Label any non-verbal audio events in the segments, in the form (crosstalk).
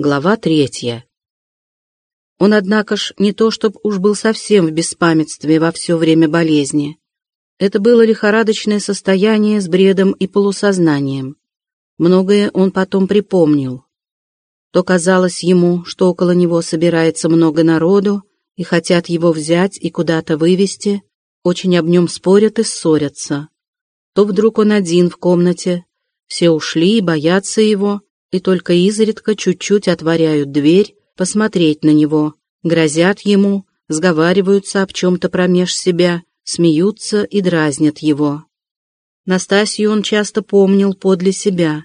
Глава третья. Он, однако ж, не то чтоб уж был совсем в беспамятстве во все время болезни. Это было лихорадочное состояние с бредом и полусознанием. Многое он потом припомнил. То казалось ему, что около него собирается много народу, и хотят его взять и куда-то вывести, очень об нем спорят и ссорятся. То вдруг он один в комнате, все ушли и боятся его, и только изредка чуть-чуть отворяют дверь, посмотреть на него, грозят ему, сговариваются об чем-то промеж себя, смеются и дразнят его. Настасью он часто помнил подле себя.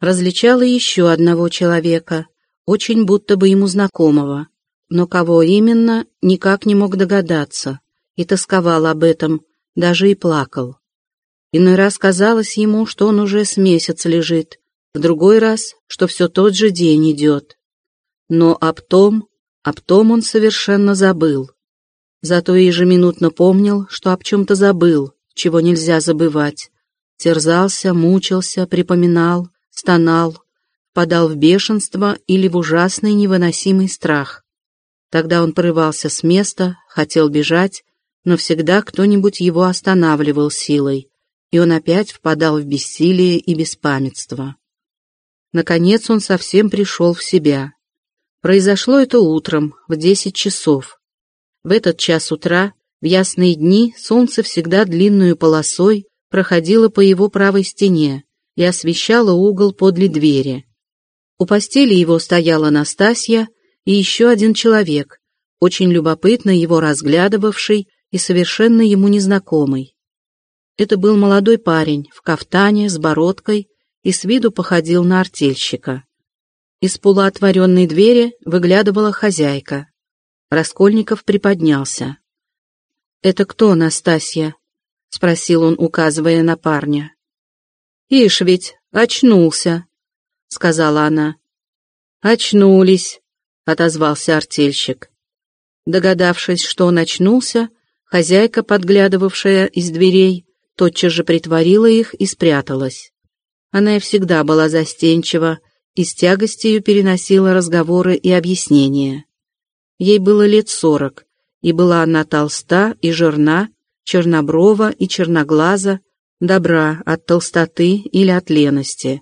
Различал и еще одного человека, очень будто бы ему знакомого, но кого именно, никак не мог догадаться, и тосковал об этом, даже и плакал. Иной раз казалось ему, что он уже с месяц лежит, в другой раз, что все тот же день идет. Но об том, об том он совершенно забыл. Зато ежеминутно помнил, что об чем-то забыл, чего нельзя забывать. Терзался, мучился, припоминал, стонал, подал в бешенство или в ужасный невыносимый страх. Тогда он порывался с места, хотел бежать, но всегда кто-нибудь его останавливал силой, и он опять впадал в бессилие и беспамятство. Наконец он совсем пришел в себя. Произошло это утром, в десять часов. В этот час утра, в ясные дни, солнце всегда длинную полосой проходило по его правой стене и освещало угол подле двери. У постели его стояла Настасья и еще один человек, очень любопытно его разглядывавший и совершенно ему незнакомый. Это был молодой парень в кафтане с бородкой и с виду походил на артельщика. Из полуотворенной двери выглядывала хозяйка. Раскольников приподнялся. «Это кто, Настасья?» — спросил он, указывая на парня. «Ишь ведь, очнулся», — сказала она. «Очнулись», — отозвался артельщик. Догадавшись, что он очнулся, хозяйка, подглядывавшая из дверей, тотчас же притворила их и спряталась. Она и всегда была застенчива и с тягостью переносила разговоры и объяснения. Ей было лет сорок, и была она толста и жирна, черноброва и черноглаза, добра от толстоты или от лености,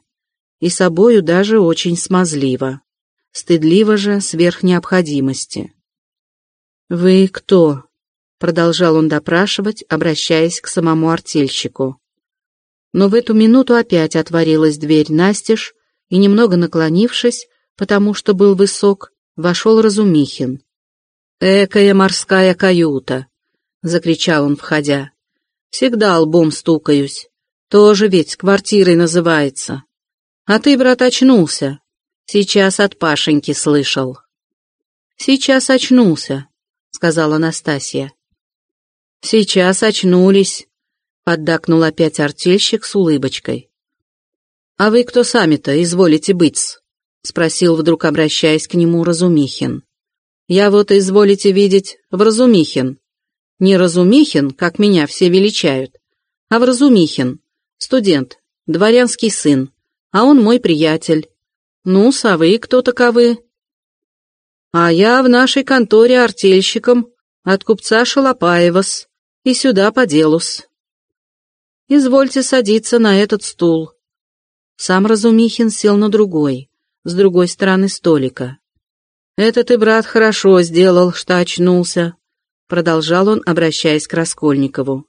и собою даже очень смазлива, стыдлива же сверх необходимости. «Вы кто?» — продолжал он допрашивать, обращаясь к самому артельщику. Но в эту минуту опять отворилась дверь настежь, и, немного наклонившись, потому что был высок, вошел Разумихин. «Экая морская каюта!» — закричал он, входя. «Всегда лбом стукаюсь. Тоже ведь квартирой называется. А ты, брат, очнулся. Сейчас от Пашеньки слышал». «Сейчас очнулся», — сказала Настасья. «Сейчас очнулись», Поддакнул опять артельщик с улыбочкой. «А вы кто сами-то изволите быть-с?» Спросил вдруг, обращаясь к нему Разумихин. «Я вот изволите видеть в Разумихин. Не Разумихин, как меня все величают, а в Разумихин, студент, дворянский сын, а он мой приятель. Ну, а вы кто таковы?» «А я в нашей конторе артельщиком от купца Шалопаевас и сюда по делу-с». Извольте садиться на этот стул». Сам Разумихин сел на другой, с другой стороны столика. «Это ты, брат, хорошо сделал, что очнулся», — продолжал он, обращаясь к Раскольникову.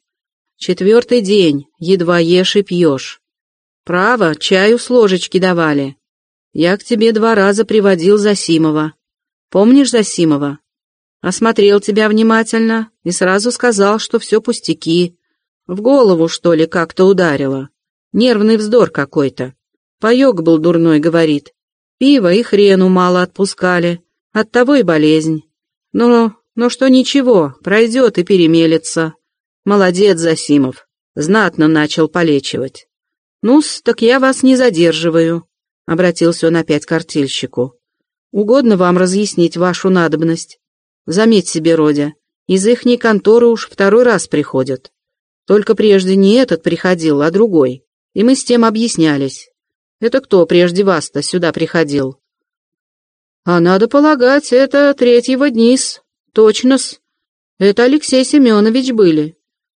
«Четвертый день, едва ешь и пьешь. Право, чаю с ложечки давали. Я к тебе два раза приводил Засимова. Помнишь Засимова? Осмотрел тебя внимательно и сразу сказал, что все пустяки, в голову, что ли, как-то ударило. Нервный вздор какой-то. Паёк был дурной, говорит. Пиво и хрену мало отпускали. Оттого и болезнь. Но, но что ничего, пройдет и перемелется. Молодец, Засимов. Знатно начал полечивать. Ну-с, так я вас не задерживаю, — обратился он опять к артельщику. Угодно вам разъяснить вашу надобность. Заметь себе, Родя, из ихней конторы уж второй раз приходят. Только прежде не этот приходил, а другой. И мы с тем объяснялись. Это кто прежде вас-то сюда приходил? А надо полагать, это третьего днис. Точно-с. Это Алексей Семенович были.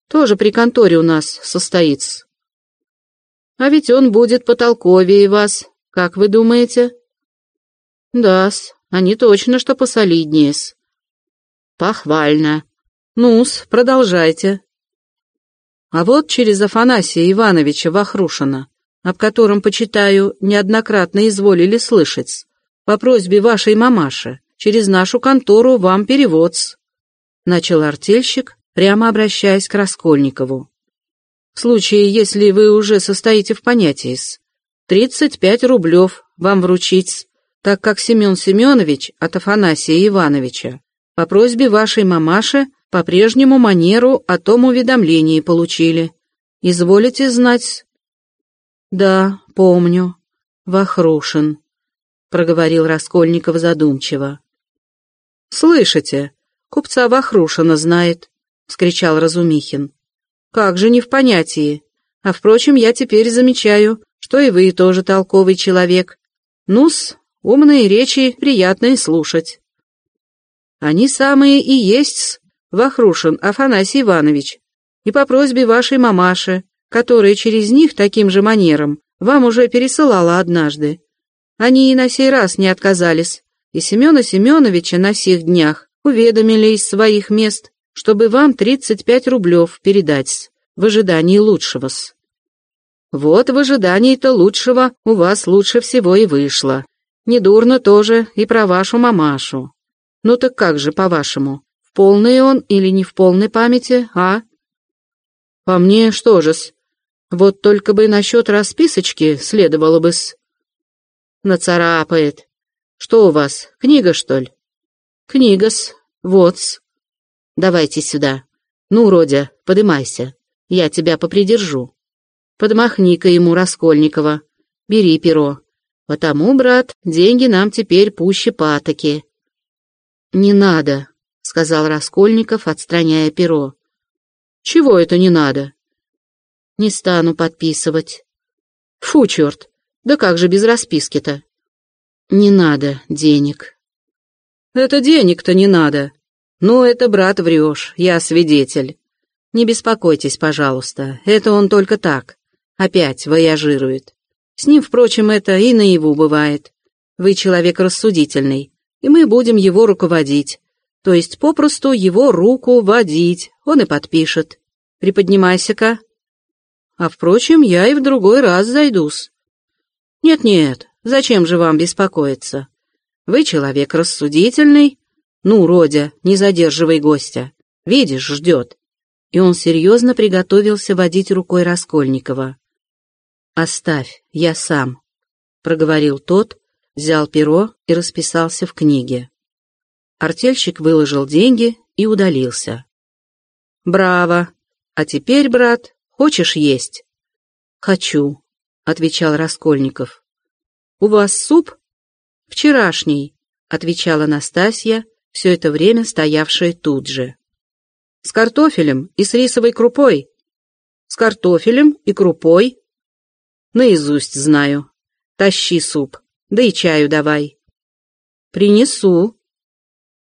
Тоже при конторе у нас состоится. А ведь он будет потолковее вас, как вы думаете? Да-с, они точно что посолиднее-с. Похвально. Ну-с, продолжайте. А вот через Афанасия Ивановича Вахрушина, об котором, почитаю, неоднократно изволили слышать, по просьбе вашей мамаши, через нашу контору вам переводс. Начал артельщик, прямо обращаясь к Раскольникову. В случае, если вы уже состоите в понятии с, тридцать пять рублев вам вручить, так как Семен Семенович от Афанасия Ивановича по просьбе вашей мамаши по прежнему манеру о том уведомлении получили. Изволите знать? Да, помню. Вахрушин. — проговорил Раскольников задумчиво. «Слышите, купца Вахрушина знает», — вскричал Разумихин. «Как же не в понятии? А, впрочем, я теперь замечаю, что и вы тоже толковый человек. Ну-с, умные речи приятные слушать». «Они самые и есть-с, Вахрушин Афанасий Иванович, и по просьбе вашей мамаши, которая через них таким же манером вам уже пересылала однажды. Они и на сей раз не отказались, и Семена Семеновича на сих днях уведомили из своих мест, чтобы вам 35 рублев передать в ожидании лучшего-с. Вот в ожидании-то лучшего у вас лучше всего и вышло. Недурно тоже и про вашу мамашу. Ну так как же, по-вашему, в полной он или не в полной памяти, а? По мне что же-с, вот только бы насчет расписочки следовало бы-с. Нацарапает. Что у вас, книга, что ли? Книга-с, вот-с. Давайте сюда. Ну, Родя, подымайся. Я тебя попридержу. Подмахни-ка ему Раскольникова. Бери перо. Потому, брат, деньги нам теперь пуще патоки. Не надо, сказал Раскольников, отстраняя перо. Чего это не надо? Не стану подписывать. Фу, черт, да как же без расписки-то? Не надо денег. Это денег-то не надо. Ну, это, брат, врешь, я свидетель. Не беспокойтесь, пожалуйста, это он только так. Опять вояжирует. С ним, впрочем, это и наяву бывает. Вы человек рассудительный, и мы будем его руководить. То есть попросту его руку водить, он и подпишет. Приподнимайся-ка. А, впрочем, я и в другой раз зайдусь. «Нет-нет, зачем же вам беспокоиться? Вы человек рассудительный. Ну, Родя, не задерживай гостя. Видишь, ждет». И он серьезно приготовился водить рукой Раскольникова. «Оставь, я сам», — проговорил тот, взял перо и расписался в книге. Артельщик выложил деньги и удалился. «Браво! А теперь, брат, хочешь есть?» «Хочу», отвечал Раскольников. «У вас суп?» «Вчерашний», — отвечала Настасья, все это время стоявшая тут же. «С картофелем и с рисовой крупой». «С картофелем и крупой?» «Наизусть знаю. Тащи суп, да и чаю давай». «Принесу».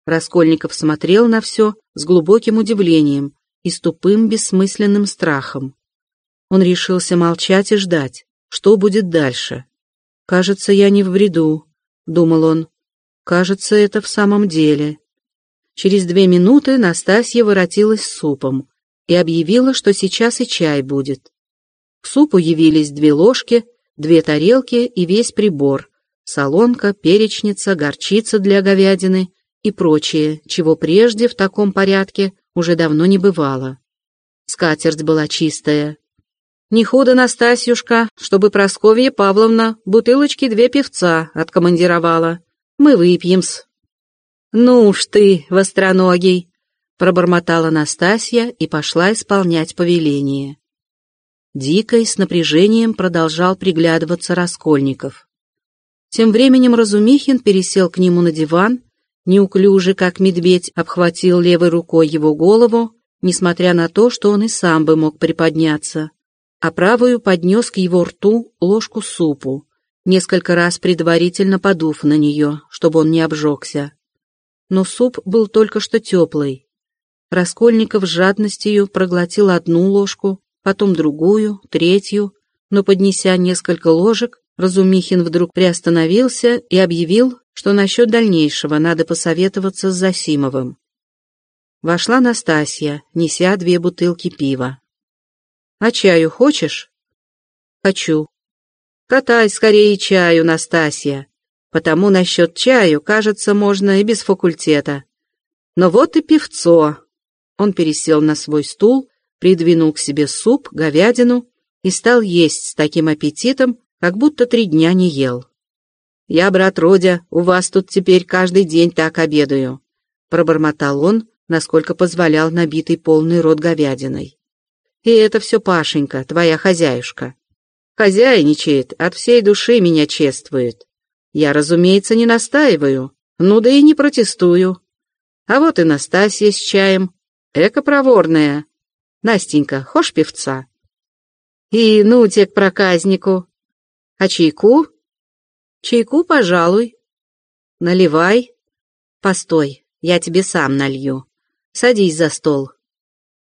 Раскольников смотрел на все с глубоким удивлением и с тупым бессмысленным страхом. Он решился молчать и ждать. Что будет дальше? «Кажется, я не в бреду», — думал он. «Кажется, это в самом деле». Через две минуты Настасья воротилась с супом и объявила, что сейчас и чай будет. К супу явились две ложки, две тарелки и весь прибор, солонка, перечница, горчица для говядины и прочее, чего прежде в таком порядке уже давно не бывало. Скатерть была чистая, не худо, Настасьюшка, чтобы Просковья Павловна бутылочки две певца откомандировала. Мы выпьем-с. Ну уж ты, востроногий, пробормотала Настасья и пошла исполнять повеление. Дико и с напряжением продолжал приглядываться Раскольников. Тем временем Разумихин пересел к нему на диван, неуклюже, как медведь, обхватил левой рукой его голову, несмотря на то, что он и сам бы мог приподняться а правую поднес к его рту ложку супу несколько раз предварительно подув на нее, чтобы он не обжегся. Но суп был только что теплый. Раскольников с жадностью проглотил одну ложку, потом другую, третью, но, поднеся несколько ложек, Разумихин вдруг приостановился и объявил, что насчет дальнейшего надо посоветоваться с Засимовым. Вошла Настасья, неся две бутылки пива. «А чаю хочешь?» «Хочу». «Катай скорее чаю, Настасья. Потому насчет чаю, кажется, можно и без факультета. Но вот и певцо». Он пересел на свой стул, придвинул к себе суп, говядину и стал есть с таким аппетитом, как будто три дня не ел. «Я, брат Родя, у вас тут теперь каждый день так обедаю», — пробормотал он, насколько позволял набитый полный рот говядиной. «И это все Пашенька, твоя хозяюшка. Хозяйничает, от всей души меня чествует. Я, разумеется, не настаиваю, ну да и не протестую. А вот и Настасья с чаем, эко-проворная. Настенька, хошь певца?» «И ну те к проказнику», а чайку? Чайку, пожалуй. Наливай. Постой, я тебе сам налью. Садись за стол.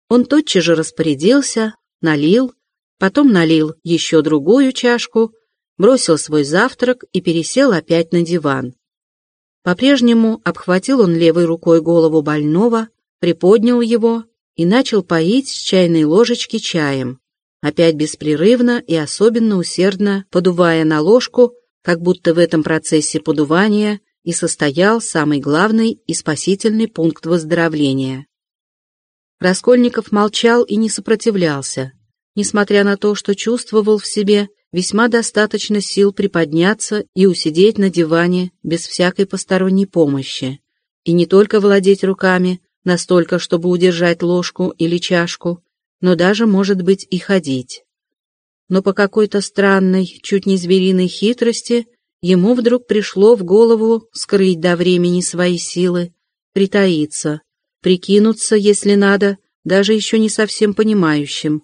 Он тотчас же распорядился, налил, потом налил еще другую чашку, бросил свой завтрак и пересел опять на диван. По-прежнему обхватил он левой рукой голову больного, приподнял его и начал поить с чайной ложечки чаем опять беспрерывно и особенно усердно подувая на ложку, как будто в этом процессе подувания и состоял самый главный и спасительный пункт выздоровления. Раскольников молчал и не сопротивлялся, несмотря на то, что чувствовал в себе весьма достаточно сил приподняться и усидеть на диване без всякой посторонней помощи, и не только владеть руками, настолько, чтобы удержать ложку или чашку, но даже, может быть, и ходить. Но по какой-то странной, чуть не звериной хитрости ему вдруг пришло в голову скрыть до времени свои силы, притаиться, прикинуться, если надо, даже еще не совсем понимающим,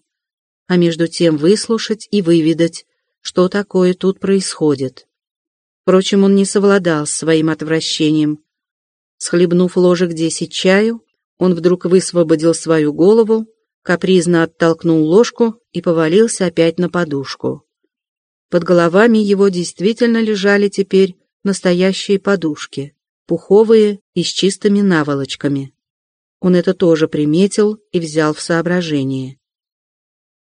а между тем выслушать и выведать, что такое тут происходит. Впрочем, он не совладал с своим отвращением. Схлебнув ложек десять чаю, он вдруг высвободил свою голову капризно оттолкнул ложку и повалился опять на подушку. Под головами его действительно лежали теперь настоящие подушки, пуховые и с чистыми наволочками. Он это тоже приметил и взял в соображение.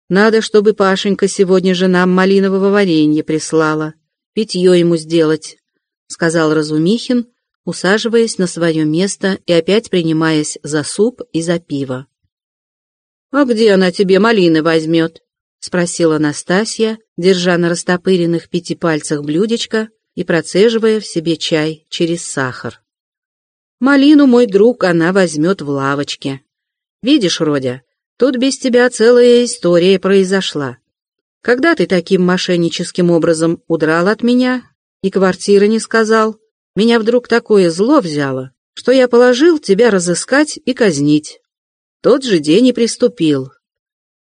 «Надо, чтобы Пашенька сегодня же нам малинового варенья прислала, питье ему сделать», — сказал Разумихин, усаживаясь на свое место и опять принимаясь за суп и за пиво. «А где она тебе малины возьмет?» — спросила Настасья, держа на растопыренных пяти пальцах блюдечко и процеживая в себе чай через сахар. «Малину, мой друг, она возьмет в лавочке. Видишь, Родя, тут без тебя целая история произошла. Когда ты таким мошенническим образом удрал от меня и квартиры не сказал, меня вдруг такое зло взяло, что я положил тебя разыскать и казнить тот же день и приступил.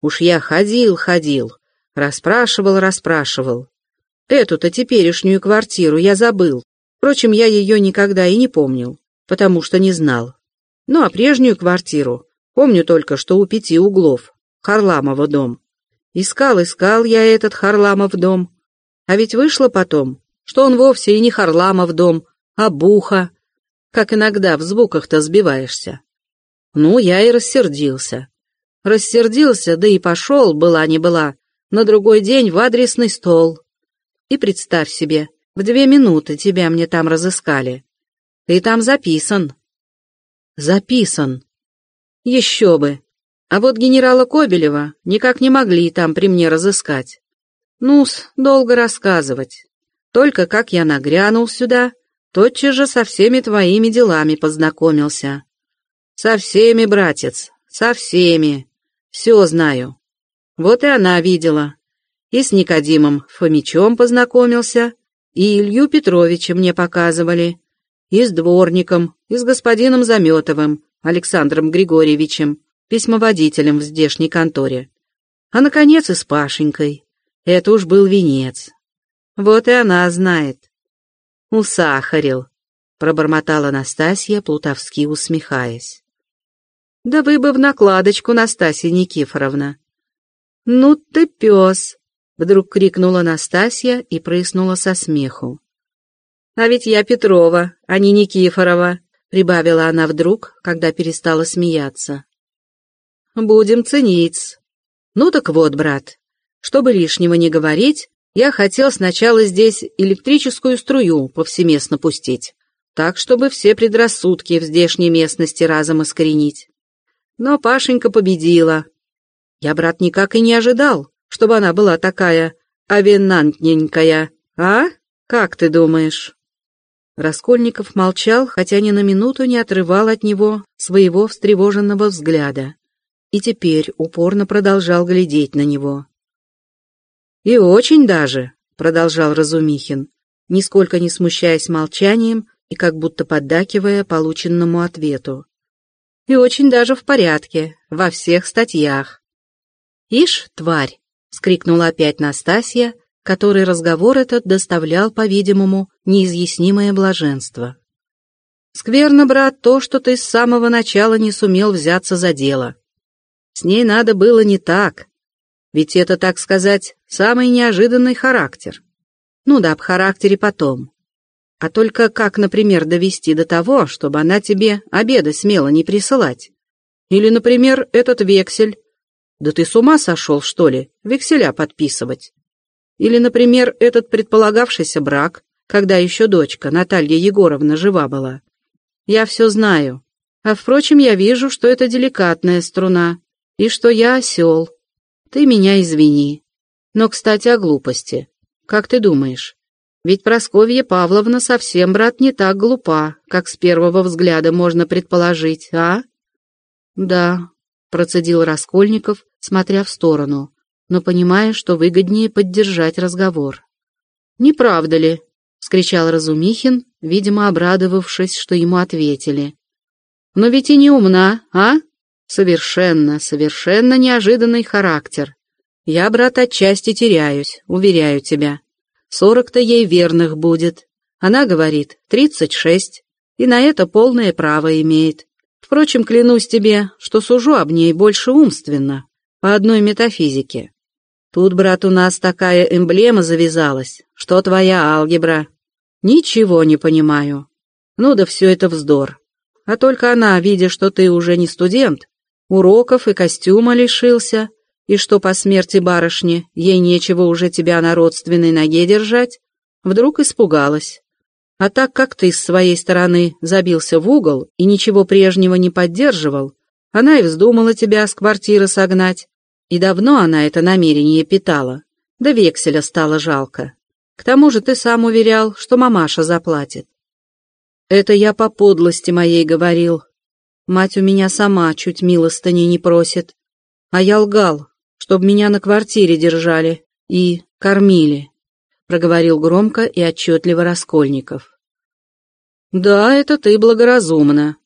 Уж я ходил, ходил, расспрашивал, расспрашивал. Эту-то теперешнюю квартиру я забыл. Впрочем, я ее никогда и не помнил, потому что не знал. Ну, а прежнюю квартиру помню только, что у пяти углов, Харламова дом. Искал, искал я этот Харламов дом. А ведь вышло потом, что он вовсе и не Харламов дом, а Буха, как иногда в звуках-то сбиваешься. Ну, я и рассердился. Рассердился, да и пошел, была не была, на другой день в адресный стол. И представь себе, в две минуты тебя мне там разыскали. Ты там записан. Записан. Еще бы. А вот генерала Кобелева никак не могли там при мне разыскать. Ну-с, долго рассказывать. Только как я нагрянул сюда, тотчас же со всеми твоими делами познакомился. «Со всеми, братец, со всеми. Все знаю. Вот и она видела. И с Никодимом Фомичом познакомился, и Илью Петровича мне показывали, и с дворником, и с господином Заметовым, Александром Григорьевичем, письмоводителем в здешней конторе. А, наконец, и с Пашенькой. Это уж был венец. Вот и она знает. Усахарил, пробормотала Настасья, плутовски усмехаясь. Да вы бы в накладочку, Настасья Никифоровна. Ну ты пес, вдруг крикнула Настасья и прыснула со смеху. А ведь я Петрова, а не Никифорова, прибавила она вдруг, когда перестала смеяться. Будем ценить. Ну так вот, брат, чтобы лишнего не говорить, я хотел сначала здесь электрическую струю повсеместно пустить, так, чтобы все предрассудки в здешней местности разом искоренить. Но Пашенька победила. Я, брат, никак и не ожидал, чтобы она была такая авенантненькая, а? Как ты думаешь?» Раскольников молчал, хотя ни на минуту не отрывал от него своего встревоженного взгляда, и теперь упорно продолжал глядеть на него. «И очень даже», — продолжал Разумихин, нисколько не смущаясь молчанием и как будто поддакивая полученному ответу. «И очень даже в порядке, во всех статьях». «Ишь, тварь!» — скрикнула опять Настасья, который разговор этот доставлял, по-видимому, неизъяснимое блаженство. «Скверно, брат, то, что ты с самого начала не сумел взяться за дело. С ней надо было не так. Ведь это, так сказать, самый неожиданный характер. Ну да, об характере потом. А только как, например, довести до того, чтобы она тебе обеда смело не присылать? Или, например, этот вексель. Да ты с ума сошел, что ли, векселя подписывать? Или, например, этот предполагавшийся брак, когда еще дочка, Наталья Егоровна, жива была. Я все знаю. А, впрочем, я вижу, что это деликатная струна, и что я осел. Ты меня извини. Но, кстати, о глупости. Как ты думаешь? Ведь Просковья Павловна совсем, брат, не так глупа, как с первого взгляда можно предположить, а? Да, процедил Раскольников, смотря в сторону, но понимая, что выгоднее поддержать разговор. «Не правда ли?» — вскричал Разумихин, видимо, обрадовавшись, что ему ответили. «Но ведь и не умна, а? Совершенно, совершенно неожиданный характер. Я, брат, отчасти теряюсь, уверяю тебя. Сорок-то ей верных будет. Она говорит, тридцать шесть, и на это полное право имеет. Впрочем, клянусь тебе, что сужу об ней больше умственно, по одной метафизике. Тут, брат, у нас такая эмблема завязалась, что твоя алгебра. Ничего не понимаю. Ну да все это вздор. А только она, видя, что ты уже не студент, уроков и костюма лишился, и что по смерти барышни ей нечего уже тебя на родственной ноге держать, вдруг испугалась. А так как ты с своей стороны забился в угол и ничего прежнего не поддерживал, она и вздумала тебя с квартиры согнать, и давно она это намерение питала, да векселя стало жалко. К тому же ты сам уверял, что мамаша заплатит. Это я по подлости моей говорил. Мать у меня сама чуть милостыни не просит. А я лгал, чтоб меня на квартире держали и кормили, проговорил громко и отчетливо Раскольников. Да, это ты благоразумно.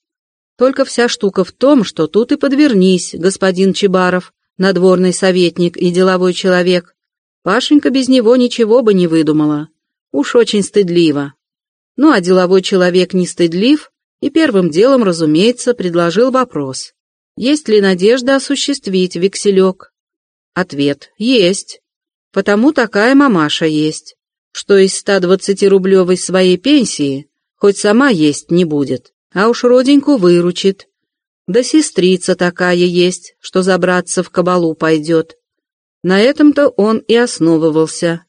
Только вся штука в том, что тут и подвернись, господин Чебаров, надворный советник и деловой человек. Пашенька без него ничего бы не выдумала. Уж очень стыдливо. Ну а деловой человек не стыдлив и первым делом, разумеется, предложил вопрос. Есть ли надежда осуществить векселек? Ответ – есть. Потому такая мамаша есть, что из 120-рублевой своей пенсии хоть сама есть не будет, а уж роденьку выручит. Да сестрица такая есть, что забраться в кабалу пойдет. На этом-то он и основывался.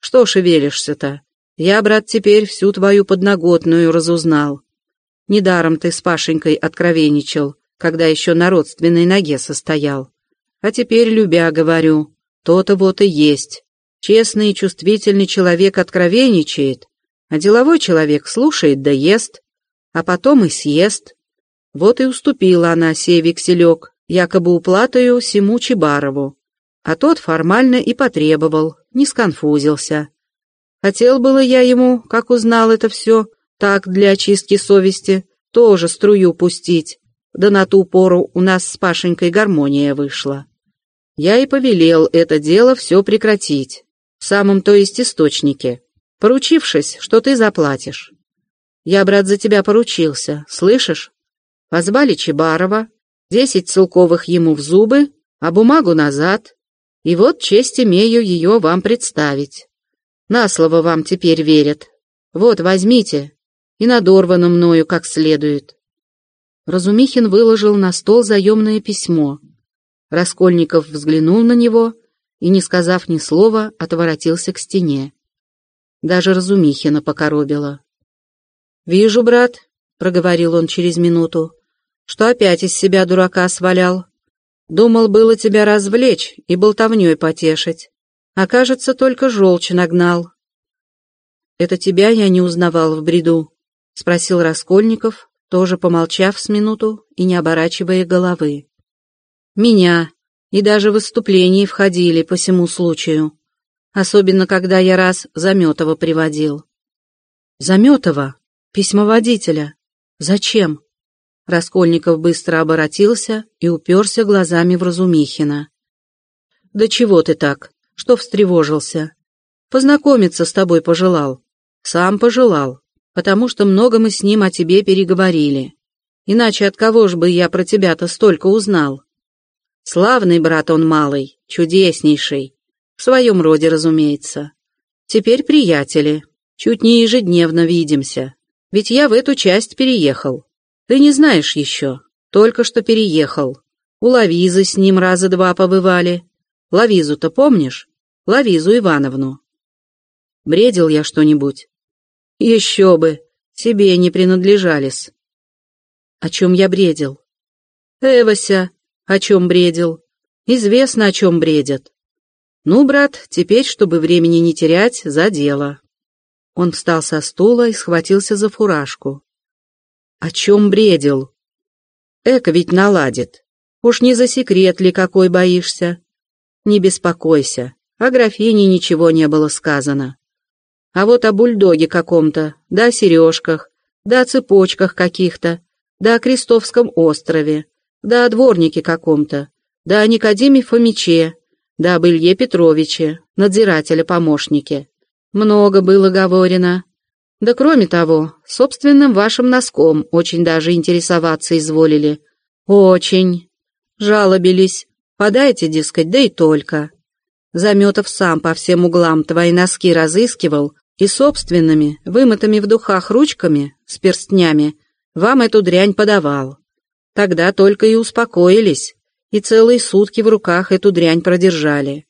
Что шевелишься-то? Я, брат, теперь всю твою подноготную разузнал. Недаром ты с Пашенькой откровенничал, когда еще на родственной ноге состоял. А теперь, любя, говорю, то-то вот и есть. Честный и чувствительный человек откровенничает, а деловой человек слушает да ест, а потом и съест. Вот и уступила она сей векселек, якобы уплатою Симу Чебарову. А тот формально и потребовал, не сконфузился. Хотел было я ему, как узнал это все, так для очистки совести, тоже струю пустить. Да на ту пору у нас с Пашенькой гармония вышла. Я и повелел это дело все прекратить, в самом то есть источнике, поручившись, что ты заплатишь. Я, брат, за тебя поручился, слышишь? Позвали Чебарова, десять целковых ему в зубы, а бумагу назад. И вот честь имею ее вам представить. На слово вам теперь верят. Вот, возьмите, и надорвано мною как следует. Разумихин выложил на стол заемное письмо. Раскольников взглянул на него и, не сказав ни слова, отворотился к стене. Даже Разумихина покоробило. «Вижу, брат», — проговорил он через минуту, — «что опять из себя дурака свалял. Думал было тебя развлечь и болтовней потешить, а кажется, только желчь нагнал». «Это тебя я не узнавал в бреду?» — спросил Раскольников, тоже помолчав с минуту и не оборачивая головы. «Меня, и даже выступления входили по всему случаю, особенно когда я раз Заметова приводил». «Заметова?» Письмоводителя. Зачем? Раскольников быстро оборотился и уперся глазами в Разумихина. «Да чего ты так? Что встревожился? Познакомиться с тобой пожелал. Сам пожелал, потому что много мы с ним о тебе переговорили. Иначе от кого ж бы я про тебя-то столько узнал? Славный брат он малый, чудеснейший. В своем роде, разумеется. Теперь приятели. Чуть не ежедневно видимся. Ведь я в эту часть переехал. Ты не знаешь еще. Только что переехал. У Лавизы с ним раза два побывали. Лавизу-то помнишь? Лавизу Ивановну. Бредил я что-нибудь? Еще бы. Тебе не принадлежались. О чем я бредил? Эвася, о чем бредил? Известно, о чем бредят. Ну, брат, теперь, чтобы времени не терять, за дело. Он встал со стула и схватился за фуражку. «О чем бредил?» «Эко ведь наладит. Уж не за секрет ли какой боишься?» «Не беспокойся, о графине ничего не было сказано. А вот о бульдоге каком-то, да о сережках, да о цепочках каких-то, да о Крестовском острове, да о дворнике каком-то, да о Никодиме Фомиче, да об Илье Петровиче, надзирателя-помощнике. Много было говорено. Да кроме того, собственным вашим носком очень даже интересоваться изволили. Очень. Жалобились. Подайте, дескать, да и только. Заметов сам по всем углам твои носки разыскивал и собственными, вымытыми в духах ручками, с перстнями, вам эту дрянь подавал. Тогда только и успокоились, и целые сутки в руках эту дрянь продержали.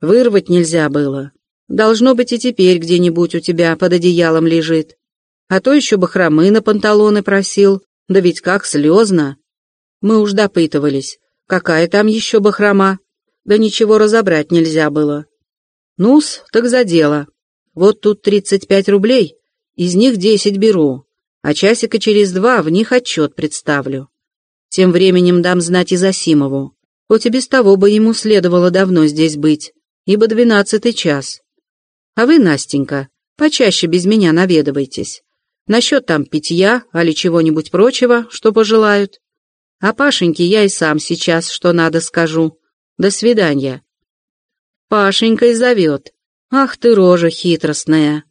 Вырвать нельзя было, Должно быть, и теперь где-нибудь у тебя под одеялом лежит. А то еще бы хромы на панталоны просил, да ведь как слезно. Мы уж допытывались, какая там еще бахрома, да ничего разобрать нельзя было. Ну-с, так за дело. Вот тут тридцать пять рублей, из них десять беру, а часика через два в них отчет представлю. Тем временем дам знать и Засимову, хоть и без того бы ему следовало давно здесь быть, ибо двенадцатый час. А вы, Настенька, почаще без меня наведывайтесь. Насчет там питья, али чего-нибудь прочего, что пожелают. А Пашеньке я и сам сейчас что надо скажу. До свидания. Пашенькой зовет. Ах ты, рожа хитростная,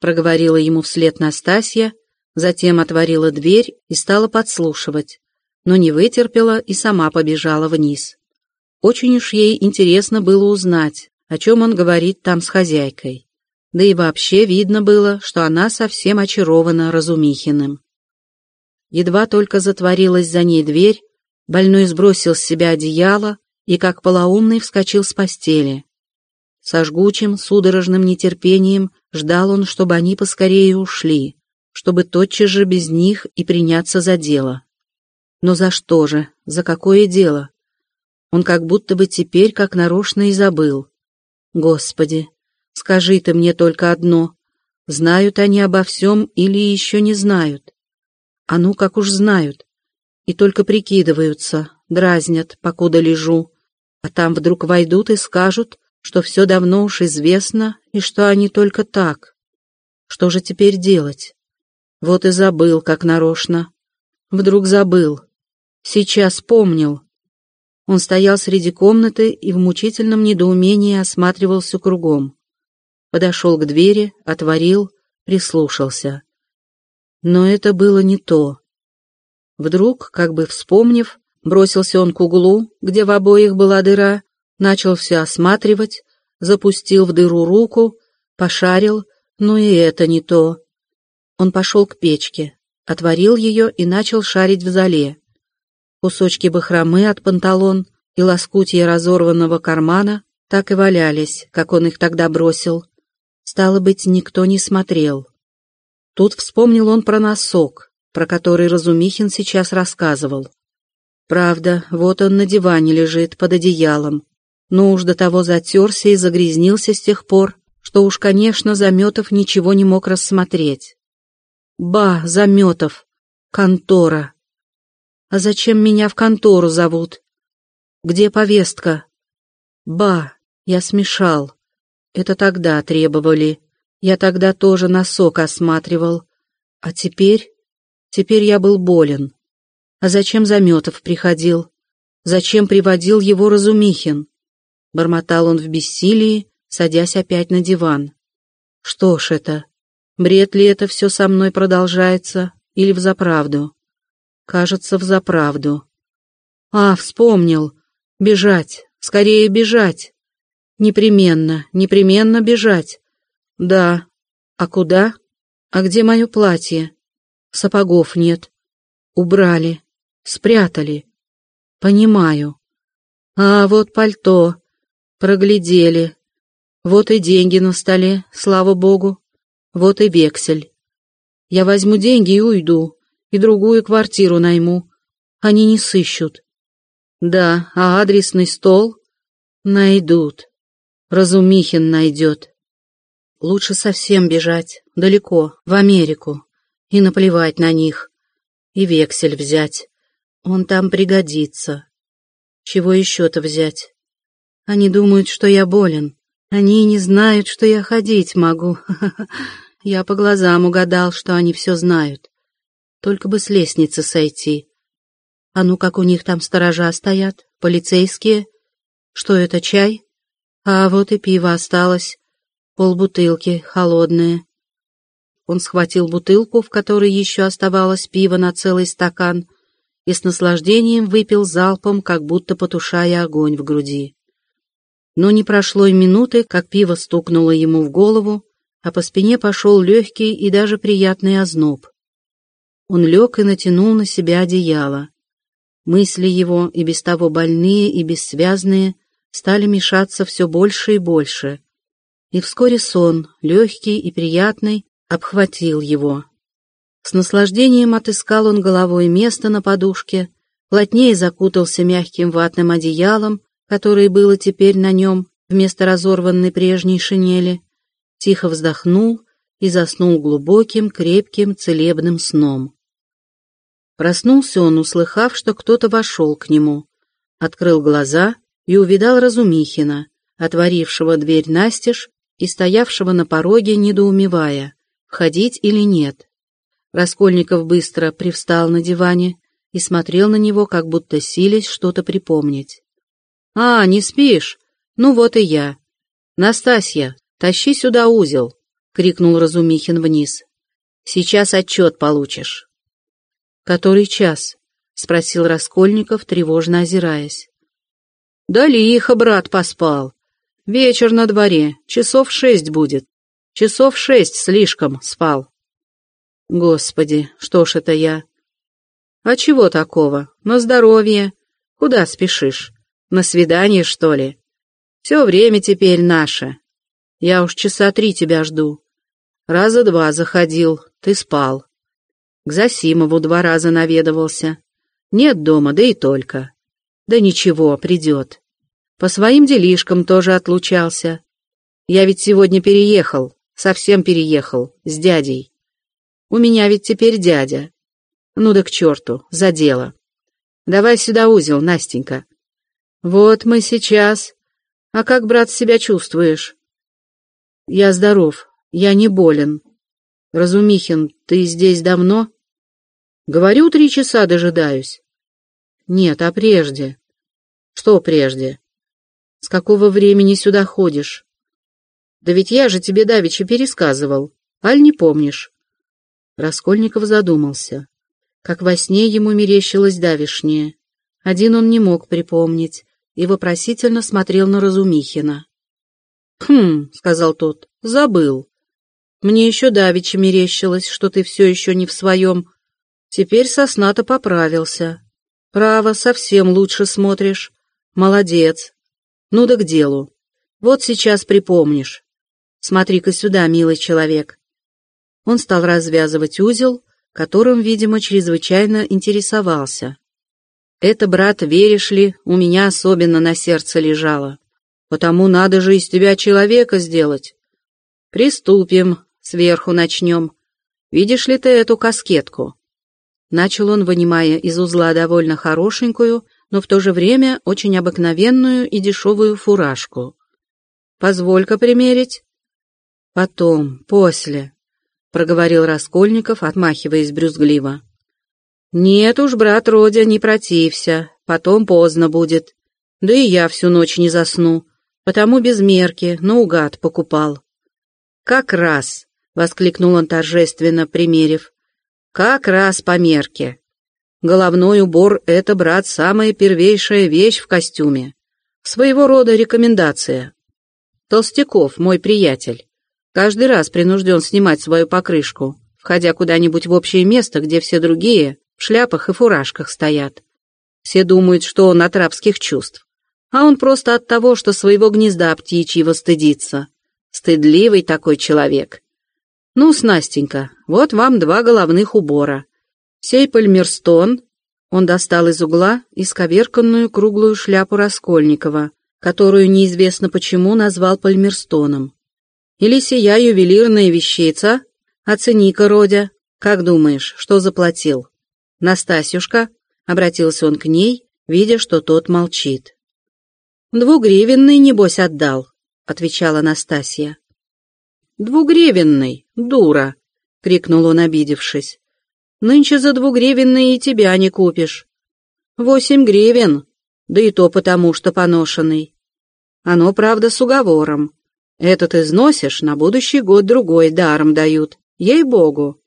проговорила ему вслед Настасья, затем отворила дверь и стала подслушивать, но не вытерпела и сама побежала вниз. Очень уж ей интересно было узнать, о чем он говорит там с хозяйкой да и вообще видно было, что она совсем очарована Разумихиным. Едва только затворилась за ней дверь, больной сбросил с себя одеяло и, как полоумный, вскочил с постели. Со жгучим, судорожным нетерпением ждал он, чтобы они поскорее ушли, чтобы тотчас же без них и приняться за дело. Но за что же, за какое дело? Он как будто бы теперь как нарочно и забыл. Господи, Скажи ты мне только одно. Знают они обо всем или еще не знают? А ну, как уж знают. И только прикидываются, дразнят, покуда лежу. А там вдруг войдут и скажут, что все давно уж известно и что они только так. Что же теперь делать? Вот и забыл, как нарочно. Вдруг забыл. Сейчас помнил. Он стоял среди комнаты и в мучительном недоумении осматривался кругом. подошел к двери, отворил, прислушался. Но это было не то. Вдруг, как бы вспомнив, бросился он к углу, где в обоих была дыра, начал все осматривать, запустил в дыру руку, пошарил, но и это не то. Он пошел к печке, отворил ее и начал шарить в зале. Кусочки бахромы от панталон и лоскутья разорванного кармана так и валялись, как он их тогда бросил. Стало быть, никто не смотрел. Тут вспомнил он про носок, про который Разумихин сейчас рассказывал. Правда, вот он на диване лежит под одеялом, но уж до того затерся и загрязнился с тех пор, что уж, конечно, Заметов ничего не мог рассмотреть. Ба, Заметов, контора. А зачем меня в контору зовут? Где повестка? Ба, я смешал. Это тогда требовали. Я тогда тоже носок осматривал. А теперь? Теперь я был болен. А зачем Заметов приходил? Зачем приводил его Разумихин? Бормотал он в бессилии, садясь опять на диван. Что ж это? Бред ли это все со мной продолжается или взаправду? Кажется, взаправду. А, вспомнил. Бежать, скорее бежать. Непременно, непременно бежать. Да. А куда? А где мое платье? Сапогов нет. Убрали. Спрятали. Понимаю. А вот пальто. Проглядели. Вот и деньги на столе, слава богу. Вот и вексель. Я возьму деньги и уйду, и другую квартиру найму. Они не сыщут. Да, а адресный стол? Найдут. Разумихин найдет. Лучше совсем бежать, далеко, в Америку, и наплевать на них. И вексель взять. Он там пригодится. Чего еще-то взять? Они думают, что я болен. Они не знают, что я ходить могу. (laughs) Я по глазам угадал, что они все знают. Только бы с лестницы сойти. А ну, как у них там сторожа стоят, полицейские. Что это, чай? А вот и пиво осталось. Полбутылки, холодные. Он схватил бутылку, в которой еще оставалось пиво на целый стакан, и с наслаждением выпил залпом, как будто потушая огонь в груди. Но не прошло и минуты, как пиво стукнуло ему в голову, а по спине пошел легкий и даже приятный озноб. Он лег и натянул на себя одеяло. Мысли его, и без того больные и бессвязные, стали мешаться все больше и больше. И вскоре сон, легкий и приятный, обхватил его. С наслаждением отыскал он головой место на подушке, плотнее закутался мягким ватным одеялом, которое было теперь на нем вместо разорванной прежней шинели, тихо вздохнул и заснул глубоким, крепким, целебным сном. Проснулся он, услыхав, что кто-то вошел к нему, открыл глаза и увидал Разумихина, отворившего дверь настежь и стоявшего на пороге, недоумевая, входить или нет. Раскольников быстро привстал на диване и смотрел на него, как будто силясь что-то припомнить. «А, не спишь? Ну вот и я. Настасья, тащи сюда узел!» — крикнул Разумихин вниз. «Сейчас отчет получишь». «Который час?» — спросил Раскольников, тревожно озираясь. Да лихо, брат, поспал. Вечер на дворе, часов шесть будет. Часов шесть слишком спал. Господи, что ж это я? А чего такого? На здоровье. Куда спешишь? На свидание, что ли? Все время теперь наше. Я уж часа три тебя жду. Раза два заходил, ты спал. К Засимову два раза наведывался. Нет дома, да и только. Да ничего, придет. По своим делишкам тоже отлучался. Я ведь сегодня переехал, совсем переехал, с дядей. У меня ведь теперь дядя. Ну да к черту, за дело. Давай сюда узел, Настенька. Вот мы сейчас. А как, брат, себя чувствуешь? Я здоров, я не болен. Разумихин, ты здесь давно? Говорю, три часа дожидаюсь. Нет, а прежде? Что прежде? С какого времени сюда ходишь? Да ведь я же тебе давеча пересказывал. Аль не помнишь?» Раскольников задумался. Как во сне ему мерещилось давишнее. Один он не мог припомнить и вопросительно смотрел на Разумихина. «Хм», — сказал тот, — «забыл. Мне еще давеча мерещилось, что ты все еще не в своем. Теперь сосна-то поправился. Право, совсем лучше смотришь. Молодец. Ну да к делу. Вот сейчас припомнишь. Смотри-ка сюда, милый человек. Он стал развязывать узел, которым, видимо, чрезвычайно интересовался. Это, брат, веришь ли, у меня особенно на сердце лежало. Потому надо же из тебя человека сделать. Приступим, сверху начнем. Видишь ли ты эту каскетку? Начал он, вынимая из узла довольно хорошенькую, но в то же время очень обыкновенную и дешевую фуражку. Позволь-ка примерить. Потом, после, — проговорил Раскольников, отмахиваясь брюзгливо. «Нет уж, брат Родя, не протився, потом поздно будет. Да и я всю ночь не засну, потому без мерки, наугад покупал». «Как раз!» — воскликнул он торжественно, примерив. «Как раз по мерке. Головной убор — это, брат, самая первейшая вещь в костюме. Своего рода рекомендация. Толстяков, мой приятель, каждый раз принужден снимать свою покрышку, входя куда-нибудь в общее место, где все другие в шляпах и фуражках стоят. Все думают, что он от рабских чувств, а он просто от того, что своего гнезда птичьего стыдится. Стыдливый такой человек. Ну, Снастенька, вот вам два головных убора. Сей пальмерстон, он достал из угла исковерканную круглую шляпу Раскольникова, которую неизвестно почему назвал пальмерстоном. Или сия ювелирная вещица? Оцени-ка, Родя, как думаешь, что заплатил? Настасюшка, обратился он к ней, видя, что тот молчит. «Двугривенный, небось, отдал», — отвечала Настасья. «Двугривенный, дура!» — крикнул он, обидевшись. Нынче за двугривенные и тебя не купишь. Восемь гривен, да и то потому, что поношенный. Оно, правда, с уговором. Этот износишь, на будущий год другой даром дают. Ей-богу.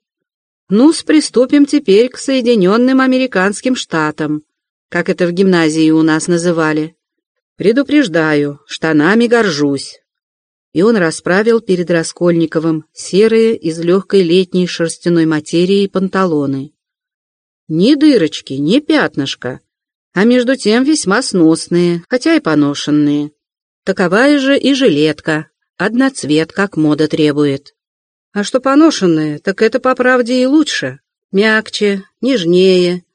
Ну, приступим теперь к Соединенным Американским Штатам, как это в гимназии у нас называли. Предупреждаю, штанами горжусь и он расправил перед Раскольниковым серые из легкой летней шерстяной материи панталоны. Ни дырочки, ни пятнышка, а между тем весьма сносные, хотя и поношенные. Таковая же и жилетка, одноцвет, как мода требует. А что поношенные, так это по правде и лучше, мягче, нежнее.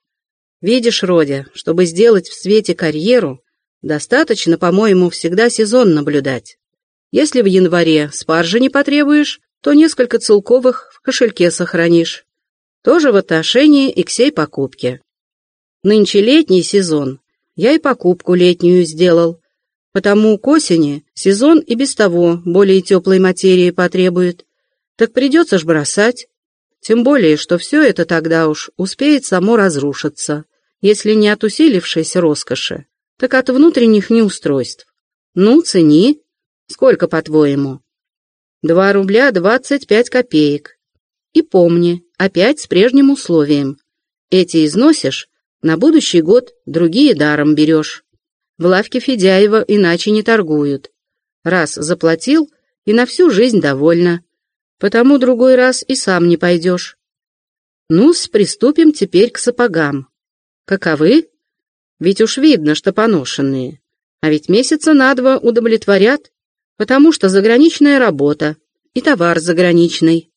Видишь, Родя, чтобы сделать в свете карьеру, достаточно, по-моему, всегда сезон наблюдать. Если в январе спаржи не потребуешь, то несколько целковых в кошельке сохранишь. Тоже в отношении и к сей покупке. Нынче летний сезон. Я и покупку летнюю сделал. Потому к осени сезон и без того более теплой материи потребует. Так придется ж бросать. Тем более, что все это тогда уж успеет само разрушиться, если не от усилившейся роскоши, так от внутренних неустройств. Ну, цени, Сколько, по-твоему? Два рубля двадцать пять копеек. И помни, опять с прежним условием. Эти износишь, на будущий год другие даром берешь. В лавке Федяева иначе не торгуют. Раз заплатил, и на всю жизнь довольна. Потому другой раз и сам не пойдешь. Ну-с, приступим теперь к сапогам. Каковы? Ведь уж видно, что поношенные. А ведь месяца на два удовлетворят потому что заграничная работа и товар заграничный.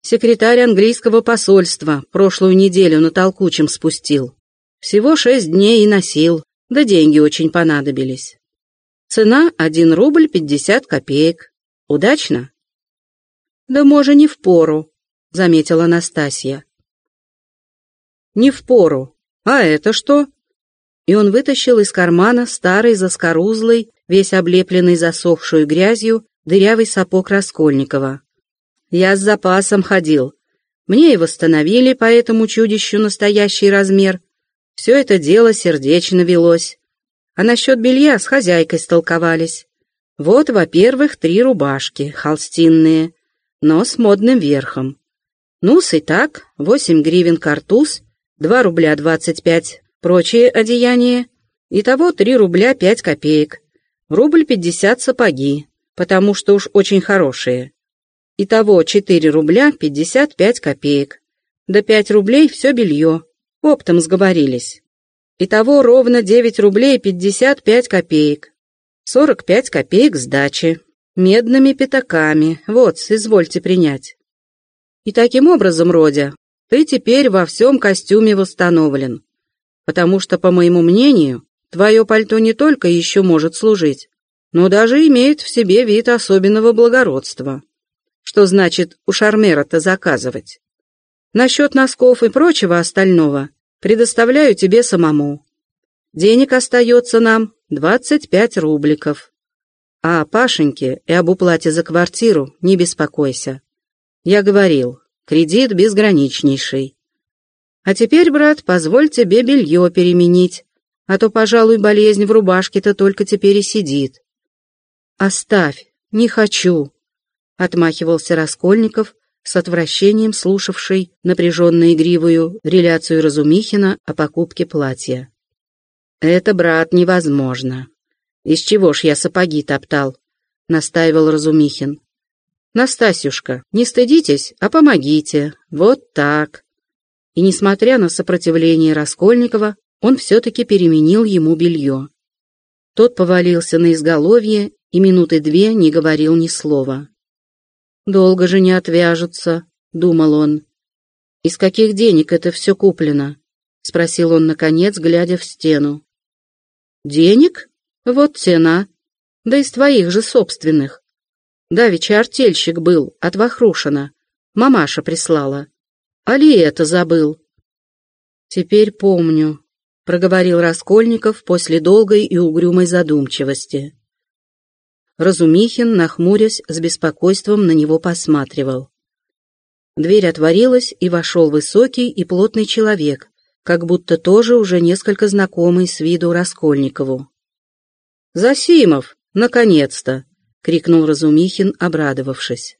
Секретарь английского посольства прошлую неделю на толкучем спустил. Всего шесть дней и носил, да деньги очень понадобились. Цена один рубль пятьдесят копеек. Удачно? Да, може, не в пору, заметила Настасья. Не в пору. А это что? И он вытащил из кармана старый заскорузлый весь облепленный засохшую грязью, дырявый сапог Раскольникова. Я с запасом ходил. Мне и восстановили по этому чудищу настоящий размер. Все это дело сердечно велось. А насчет белья с хозяйкой столковались. Вот, во-первых, три рубашки, холстинные, но с модным верхом. Нус и так, восемь гривен картуз, два рубля двадцать пять прочие одеяния, итого три рубля пять копеек, рубль пятьдесят сапоги, потому что уж очень хорошие. Итого четыре рубля пятьдесят пять копеек. До пять рублей все белье, оптом сговорились. Итого ровно девять рублей пятьдесят пять копеек. Сорок пять копеек сдачи. Медными пятаками. Вот, извольте принять. И таким образом, Родя, ты теперь во всем костюме восстановлен. Потому что, по моему мнению, твое пальто не только еще может служить, но даже имеет в себе вид особенного благородства. Что значит у шармера-то заказывать? Насчет носков и прочего остального предоставляю тебе самому. Денег остается нам 25 рубликов. А о Пашеньке и об уплате за квартиру не беспокойся. Я говорил, кредит безграничнейший. А теперь, брат, позволь тебе белье переменить, а то, пожалуй, болезнь в рубашке-то только теперь и сидит. Оставь, не хочу, — отмахивался Раскольников, с отвращением слушавший напряженно игривую реляцию Разумихина о покупке платья. «Это, брат, невозможно. Из чего ж я сапоги топтал?» — настаивал Разумихин. «Настасюшка, не стыдитесь, а помогите. Вот так». И, несмотря на сопротивление Раскольникова, он все-таки переменил ему белье. Тот повалился на изголовье и минуты две не говорил ни слова. «Долго же не отвяжутся», — думал он. «Из каких денег это все куплено?» — спросил он, наконец, глядя в стену. Денег? Вот цена. Да из твоих же собственных. Давеча артельщик был от Вахрушина. Мамаша прислала. Али это забыл? Теперь помню, — проговорил Раскольников после долгой и угрюмой задумчивости. Разумихин, нахмурясь, с беспокойством на него посматривал. Дверь отворилась, и вошел высокий и плотный человек, как будто тоже уже несколько знакомый с виду Раскольникову. «Засимов! Наконец-то!» — крикнул Разумихин, обрадовавшись.